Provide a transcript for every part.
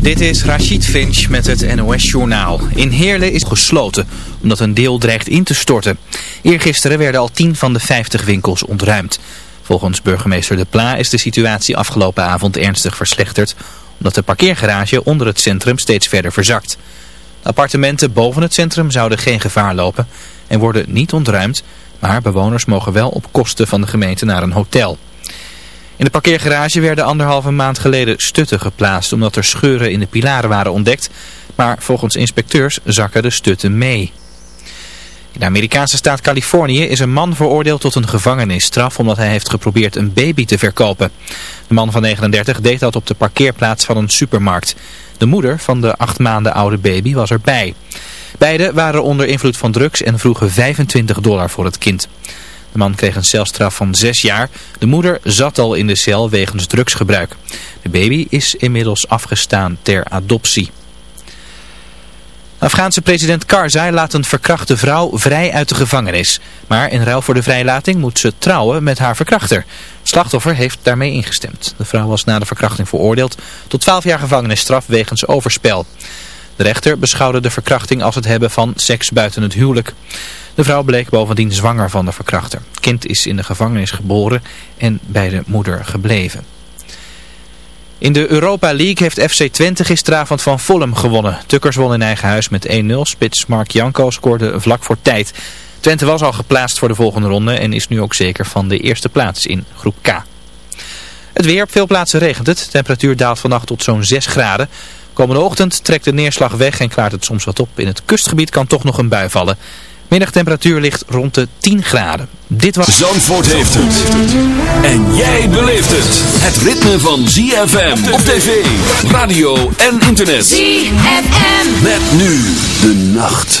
Dit is Rachid Finch met het NOS-journaal. In Heerlen is gesloten, omdat een deel dreigt in te storten. Eergisteren werden al 10 van de 50 winkels ontruimd. Volgens burgemeester De Pla is de situatie afgelopen avond ernstig verslechterd... omdat de parkeergarage onder het centrum steeds verder verzakt. Appartementen boven het centrum zouden geen gevaar lopen en worden niet ontruimd... maar bewoners mogen wel op kosten van de gemeente naar een hotel... In de parkeergarage werden anderhalve maand geleden stutten geplaatst omdat er scheuren in de pilaren waren ontdekt. Maar volgens inspecteurs zakken de stutten mee. In de Amerikaanse staat Californië is een man veroordeeld tot een gevangenisstraf omdat hij heeft geprobeerd een baby te verkopen. De man van 39 deed dat op de parkeerplaats van een supermarkt. De moeder van de acht maanden oude baby was erbij. Beiden waren onder invloed van drugs en vroegen 25 dollar voor het kind. De man kreeg een celstraf van zes jaar. De moeder zat al in de cel wegens drugsgebruik. De baby is inmiddels afgestaan ter adoptie. Afghaanse president Karzai laat een verkrachte vrouw vrij uit de gevangenis. Maar in ruil voor de vrijlating moet ze trouwen met haar verkrachter. Het slachtoffer heeft daarmee ingestemd. De vrouw was na de verkrachting veroordeeld tot 12 jaar gevangenisstraf wegens overspel. De rechter beschouwde de verkrachting als het hebben van seks buiten het huwelijk. De vrouw bleek bovendien zwanger van de verkrachter. Het kind is in de gevangenis geboren en bij de moeder gebleven. In de Europa League heeft FC Twente gisteravond van Fulham gewonnen. Tukkers won in eigen huis met 1-0. Spits Mark Janko scoorde vlak voor tijd. Twente was al geplaatst voor de volgende ronde en is nu ook zeker van de eerste plaats in groep K. Het weer, op veel plaatsen regent het. De temperatuur daalt vannacht tot zo'n 6 graden. Komende ochtend trekt de neerslag weg en klaart het soms wat op. In het kustgebied kan toch nog een bui vallen. Middagtemperatuur ligt rond de 10 graden. Dit was... Zandvoort heeft het. En jij beleeft het. Het ritme van ZFM op tv, radio en internet. ZFM. Met nu de nacht.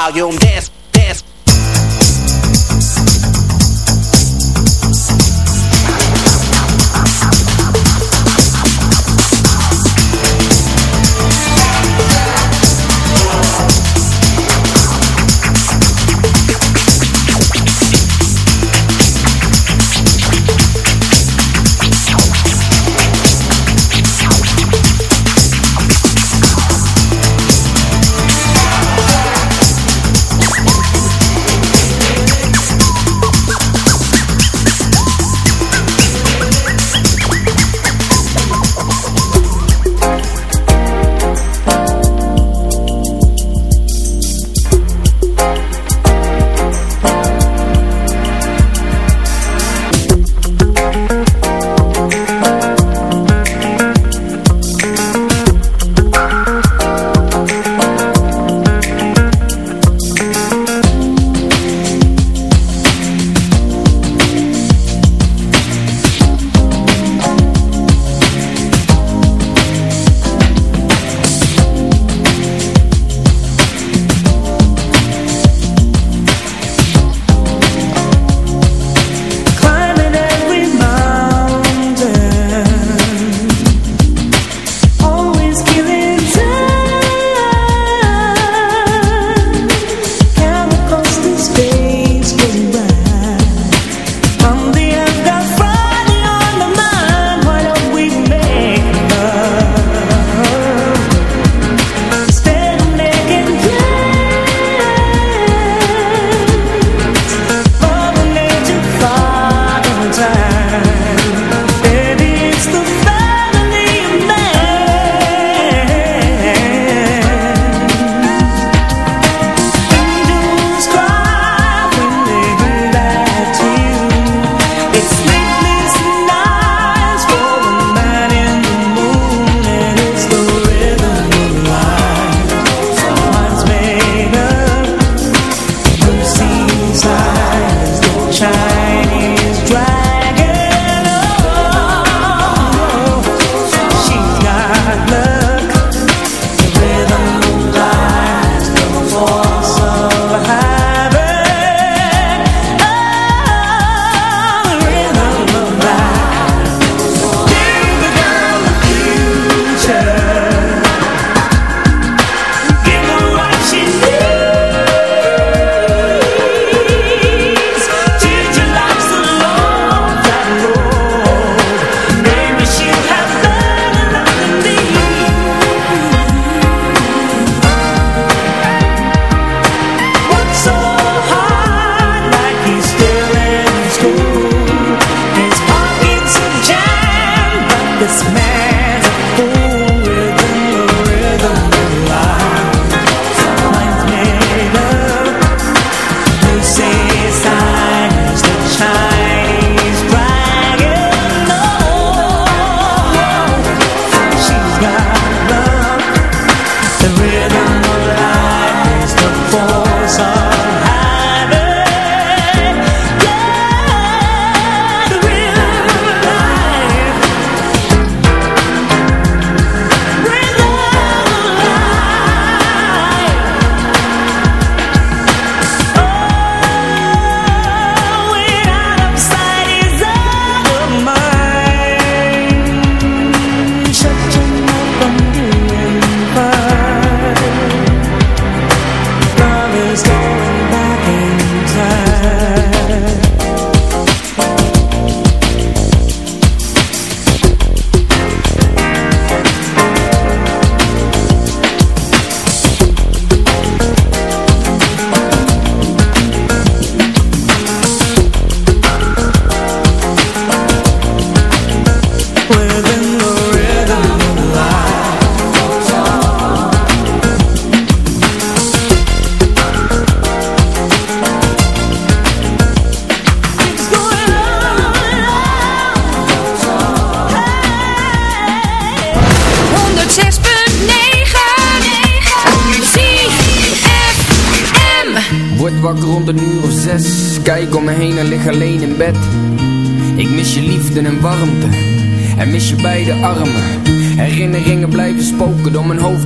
volume, dance,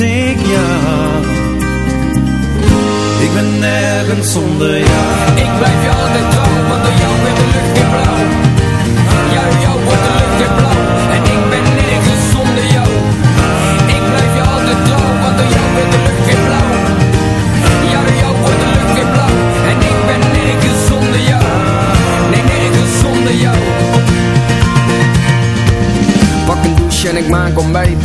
ik ben nergens zonder jou. Ik blijf je altijd trouw Want door jou wordt de lucht weer blauw. Ja, jou wordt de lucht weer blauw En ik ben nergens zonder jou. Ik blijf je altijd trouw Want door jou wordt de lucht weer blauw. Ja, jou wordt de lucht weer blauw En ik ben nergens zonder jou. Nee, nergens zonder jou. Pak een douche en ik maak ontbijt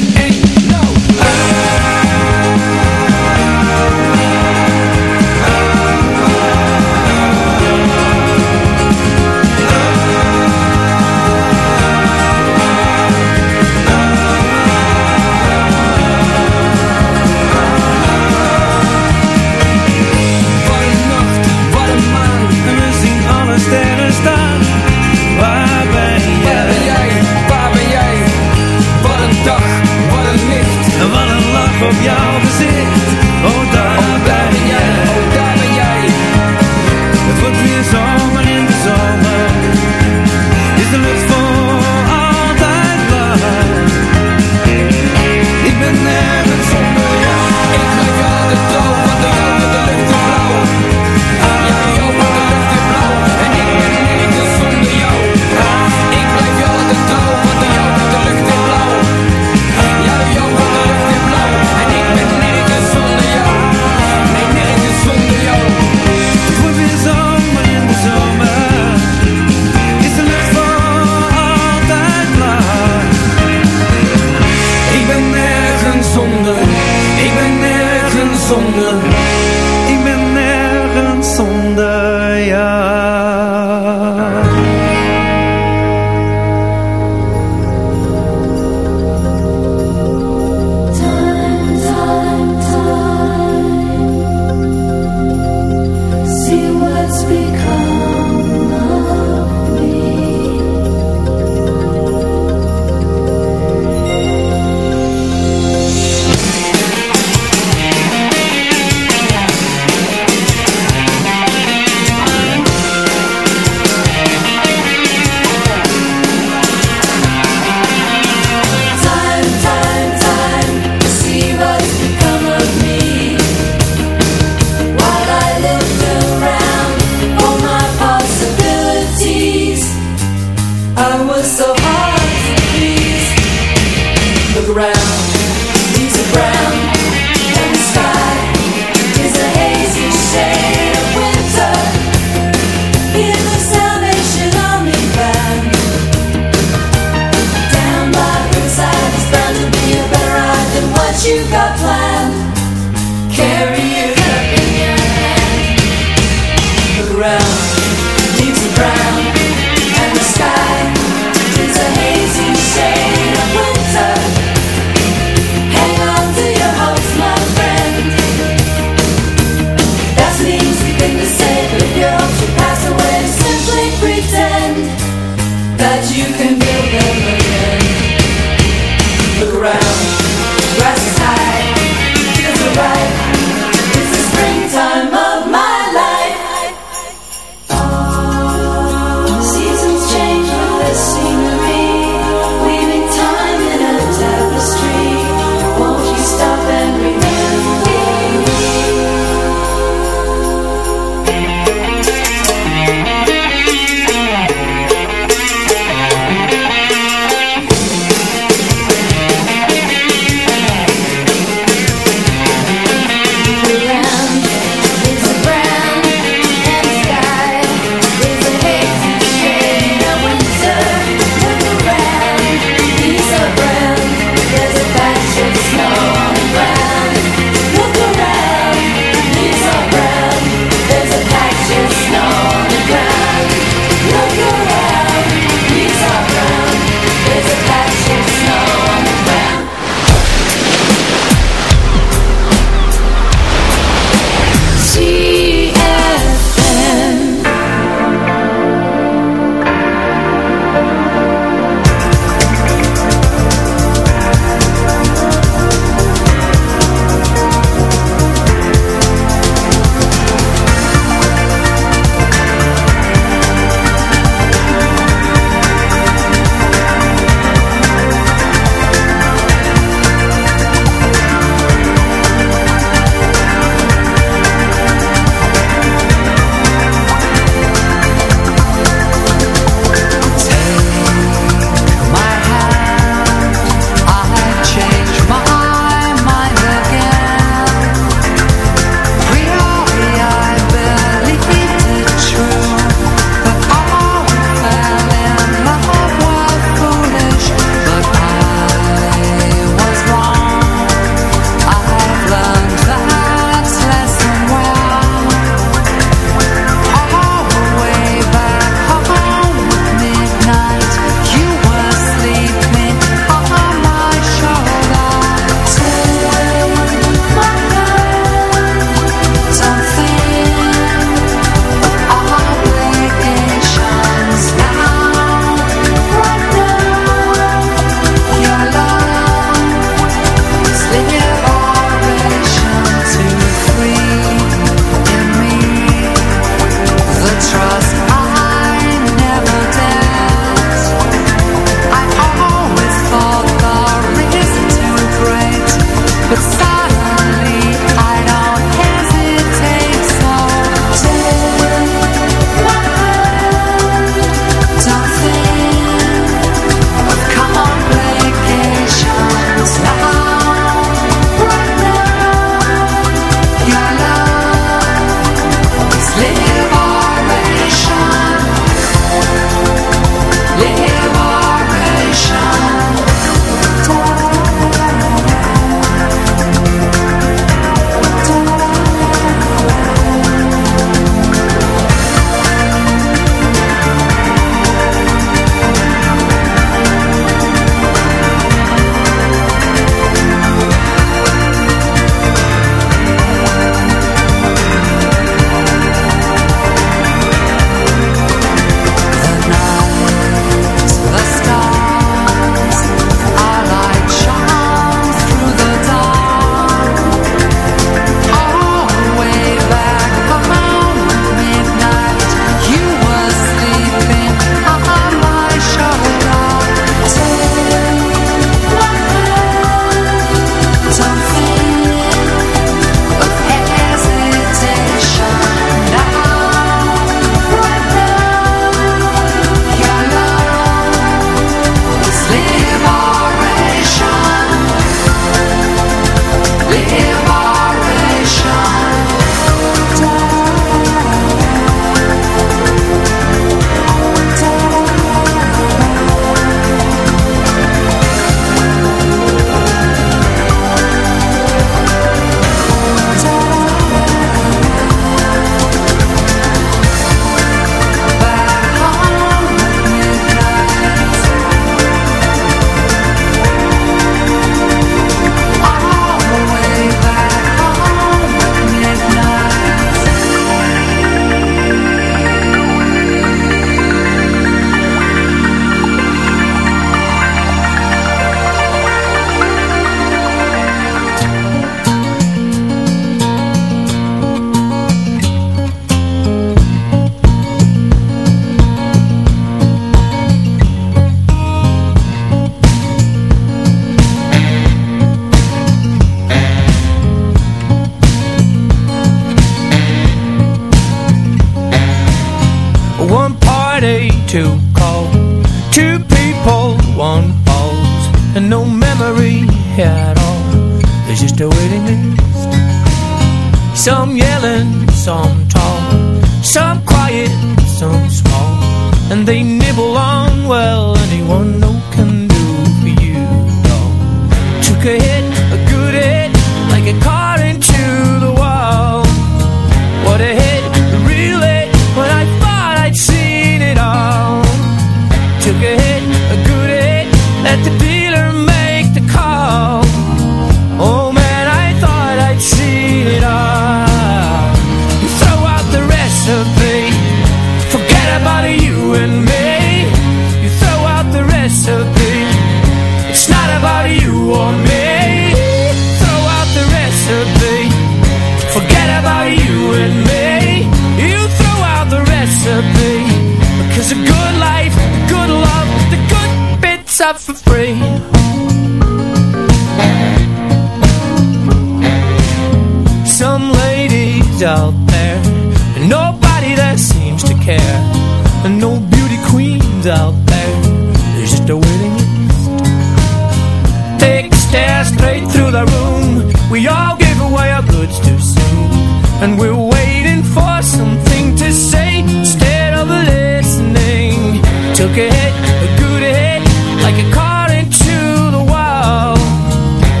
op jouw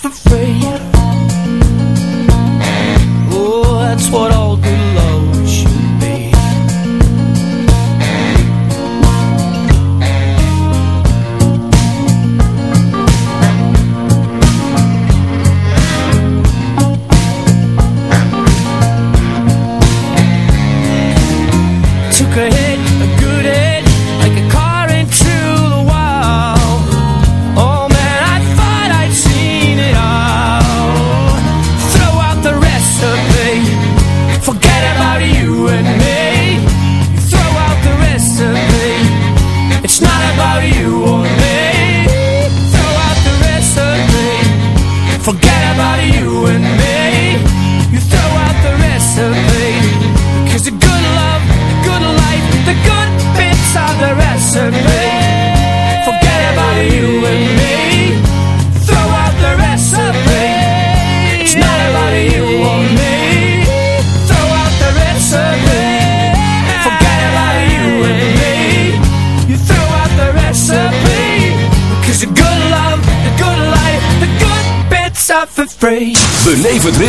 The. free.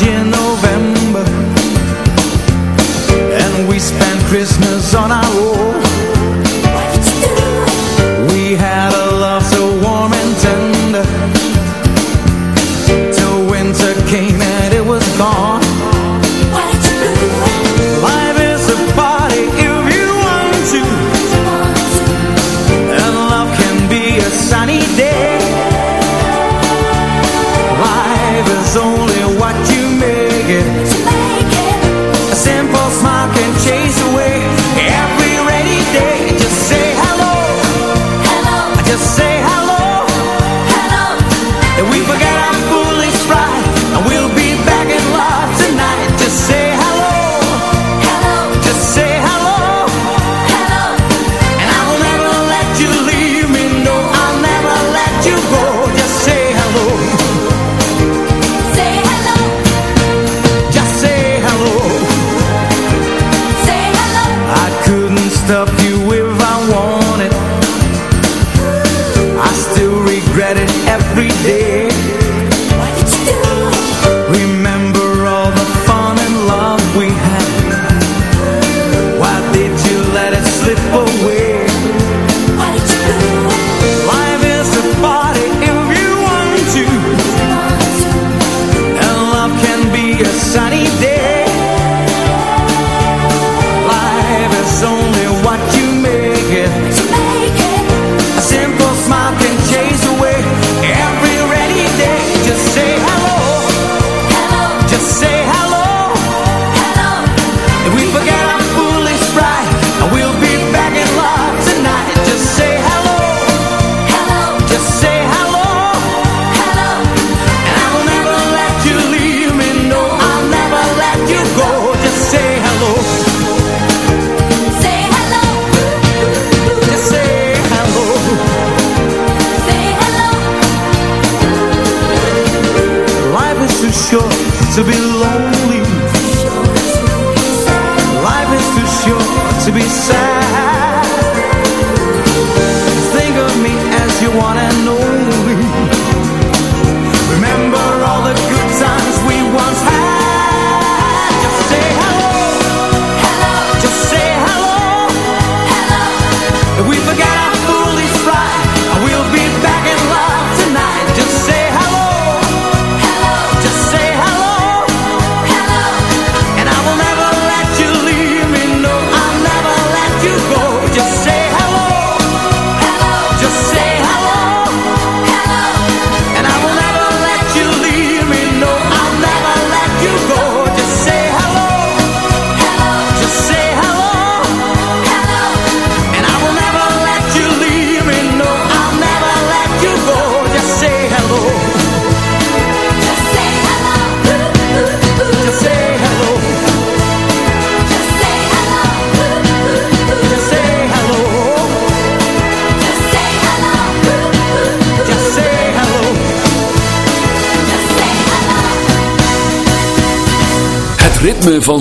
lleno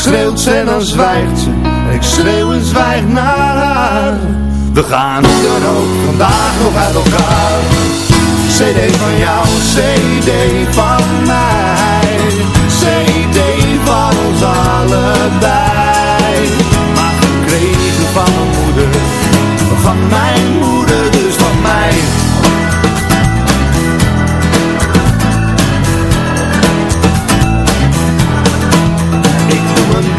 Schreeuwt ze en dan zwijgt ze. Ik schreeuw en zwijg naar haar. We gaan hoe dan ook vandaag nog uit elkaar. CD van jou, CD van mij. CD van ons allebei. Maar gekregen van mijn moeder Van mijn moeder, dus van mij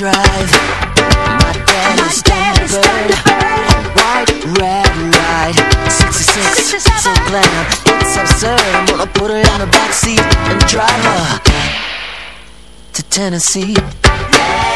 drive. My dad is dad bird. White, red light. 66, 67. so glam. It's absurd. I'm gonna put her in the backseat and drive her to Tennessee. Yeah.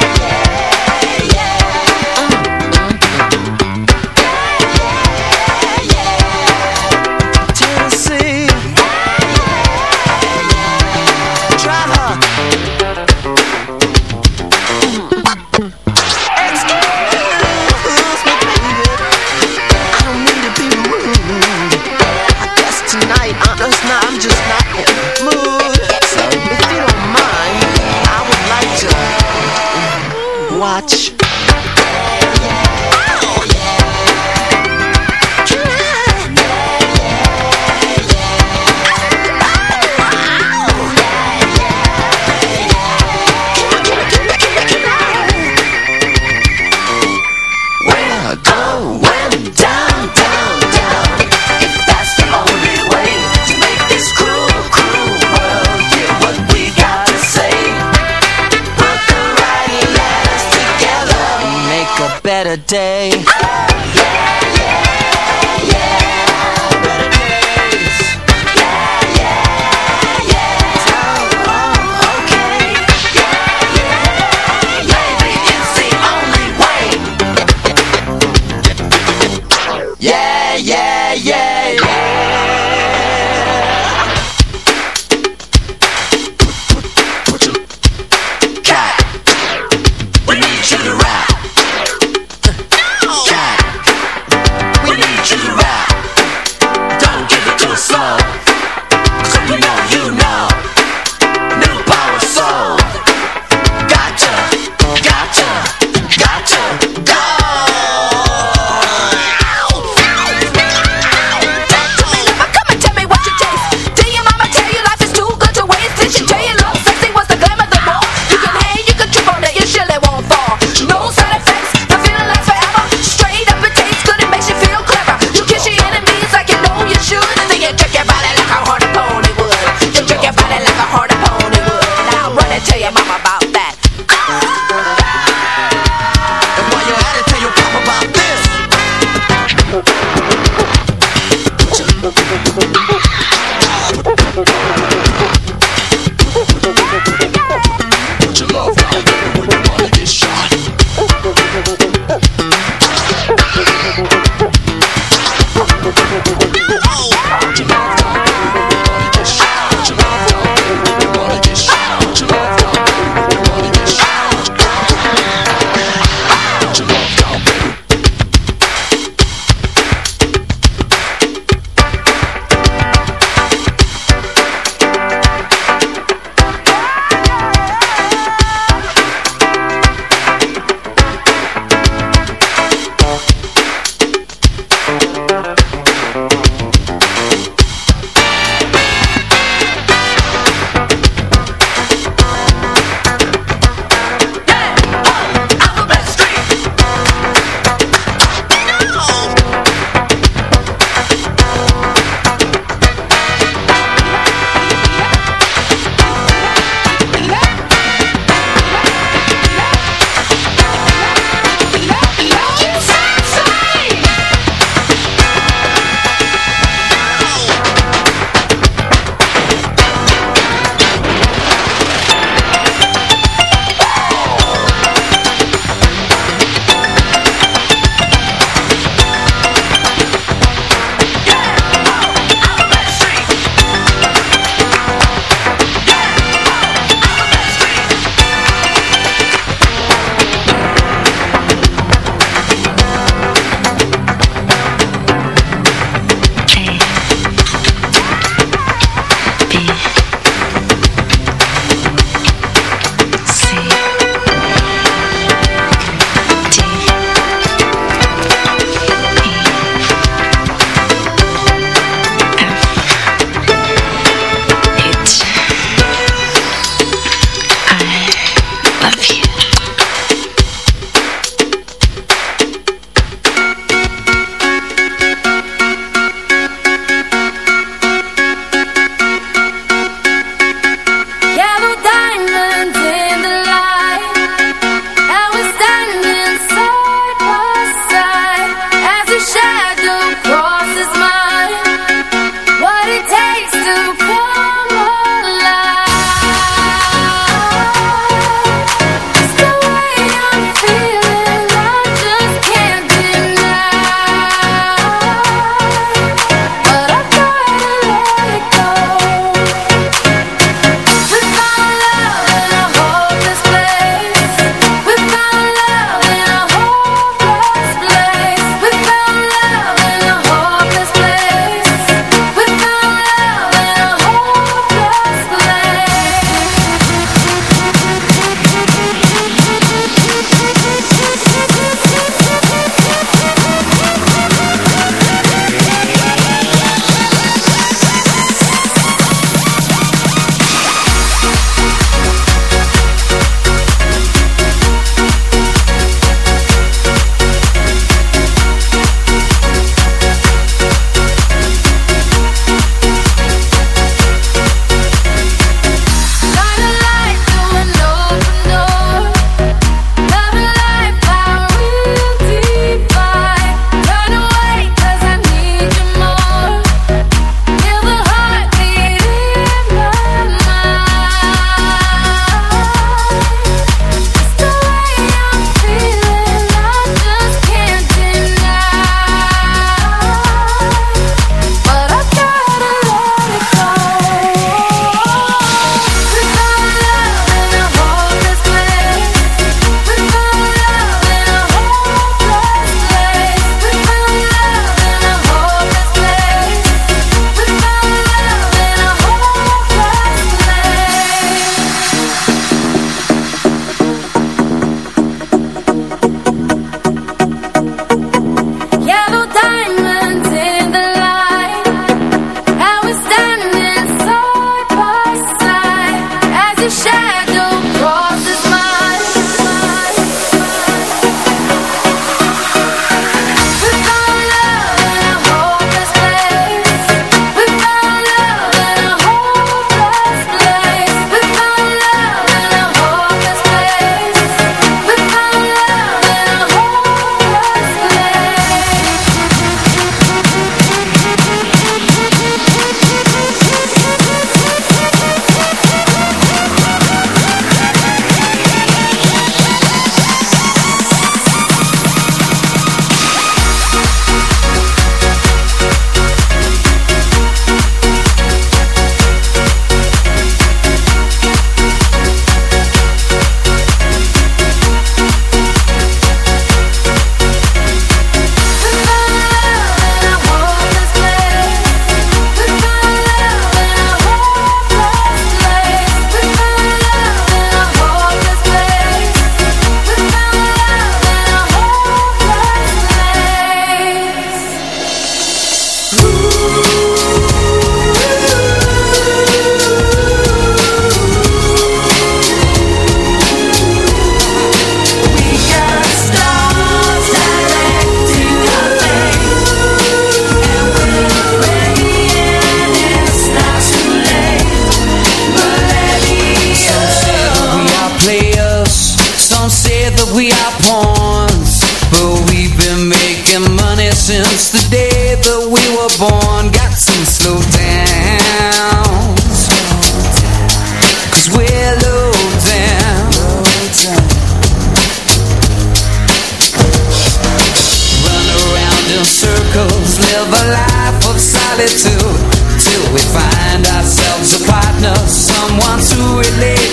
day.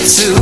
To.